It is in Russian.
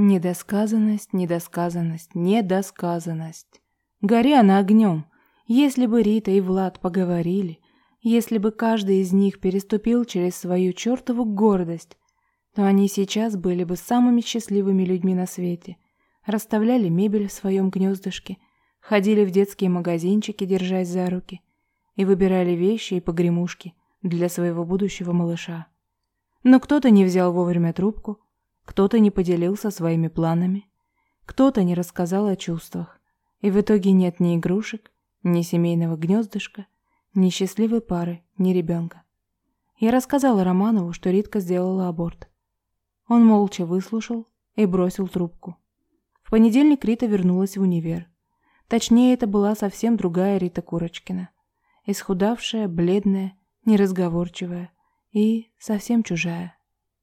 Недосказанность, недосказанность, недосказанность. Гори она огнем. Если бы Рита и Влад поговорили, если бы каждый из них переступил через свою чертову гордость, то они сейчас были бы самыми счастливыми людьми на свете. Расставляли мебель в своем гнездышке, ходили в детские магазинчики, держась за руки, и выбирали вещи и погремушки для своего будущего малыша. Но кто-то не взял вовремя трубку, кто-то не поделился своими планами, кто-то не рассказал о чувствах, и в итоге нет ни игрушек, ни семейного гнездышка, ни счастливой пары, ни ребенка. Я рассказала Романову, что Ритка сделала аборт. Он молча выслушал и бросил трубку. В понедельник Рита вернулась в универ. Точнее, это была совсем другая Рита Курочкина. Исхудавшая, бледная, неразговорчивая и совсем чужая.